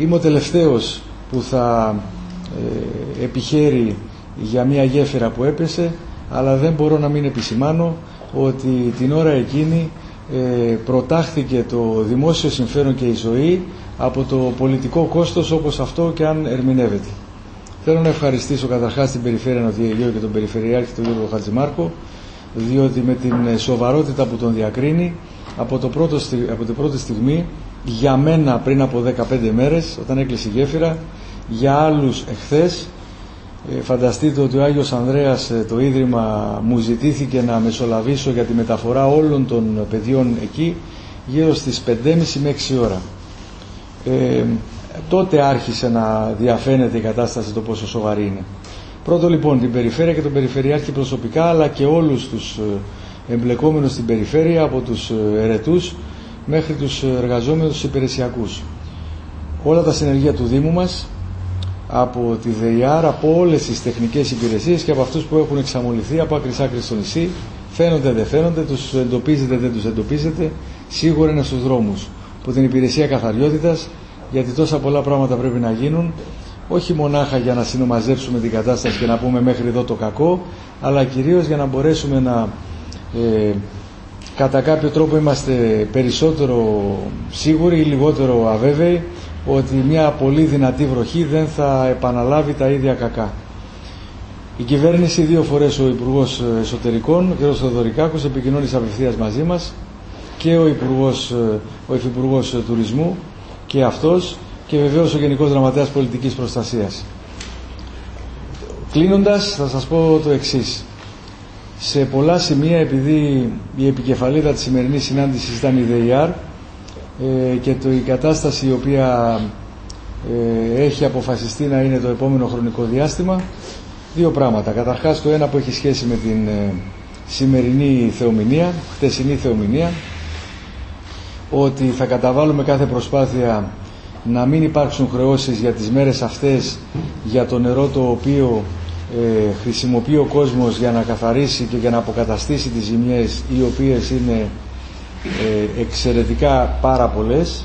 είμαι ο τελευταίος που θα ε, επιχαίρει για μια γέφυρα που έπεσε αλλά δεν μπορώ να μην επισημάνω ότι την ώρα εκείνη ε, προτάχθηκε το δημόσιο συμφέρον και η ζωή από το πολιτικό κόστος όπως αυτό και αν ερμηνεύεται. Θέλω να ευχαριστήσω καταρχάς την Περιφέρεια Νοτιαιγείου και τον Περιφερειάρχη τον Γιώργο Χατζημάρκο διότι με την σοβαρότητα που τον διακρίνει από, το πρώτο, από την πρώτη στιγμή για μένα πριν από 15 μέρες όταν έκλεισε η γέφυρα για άλλους εχθές ε, φανταστείτε ότι ο Άγιος Ανδρέας ε, το Ίδρυμα μου ζητήθηκε να μεσολαβήσω για τη μεταφορά όλων των παιδιών εκεί γύρω στις 5.30 με 6 ώρα. Ε, τότε άρχισε να διαφαίνεται η κατάσταση το πόσο σοβαρή είναι. Πρώτο λοιπόν την περιφέρεια και τον περιφερειάρχη προσωπικά αλλά και όλους τους ε, εμπλεκόμενους στην περιφέρεια από τους ερετούς μέχρι τους εργαζόμενους υπηρεσιακούς. Όλα τα συνεργεία του Δήμου μας από τη ΔΕΙΑΡ, από όλες τις τεχνικές υπηρεσίες και από αυτούς που έχουν εξαμολυθεί από άκρης άκρης στο νησί. Φαίνονται, δεν φαίνονται, τους εντοπίζετε, δεν τους εντοπίζετε. Σίγουρα είναι στους δρόμους. Που την υπηρεσία καθαριότητας, γιατί τόσα πολλά πράγματα πρέπει να γίνουν, όχι μονάχα για να συνομαζέψουμε την κατάσταση και να πούμε μέχρι εδώ το κακό, αλλά κυρίως για να μπορέσουμε να ε, κατά κάποιο τρόπο είμαστε περισσότερο σίγουροι ή λιγότερο αβέβαιοι ότι μια πολύ δυνατή βροχή δεν θα επαναλάβει τα ίδια κακά. Η κυβέρνηση δύο φορές ο Υπουργός Εσωτερικών, ο κ. Θεοδωρικάκος, επικοινώνησε απευθείας μαζί μας και ο, Υπουργός, ο Υφυπουργός Τουρισμού και αυτός και βεβαίως ο Γενικός Γραμματέας Πολιτικής Προστασίας. Κλείνοντας θα σας πω το εξής. Σε πολλά σημεία επειδή η επικεφαλίδα της σημερινής συνάντησης ήταν η ΔΕΙΑΡ ε, και το, η κατάσταση η οποία ε, έχει αποφασιστεί να είναι το επόμενο χρονικό διάστημα δύο πράγματα. Καταρχάς το ένα που έχει σχέση με την ε, σημερινή θεομηνία, χτεσινή θεομηνία ότι θα καταβάλουμε κάθε προσπάθεια να μην υπάρξουν χρεώσεις για τις μέρες αυτές για το νερό το οποίο ε, χρησιμοποιεί ο κόσμος για να καθαρίσει και για να αποκαταστήσει τις ζημιές οι οποίες είναι ε, εξαιρετικά πάρα πολλές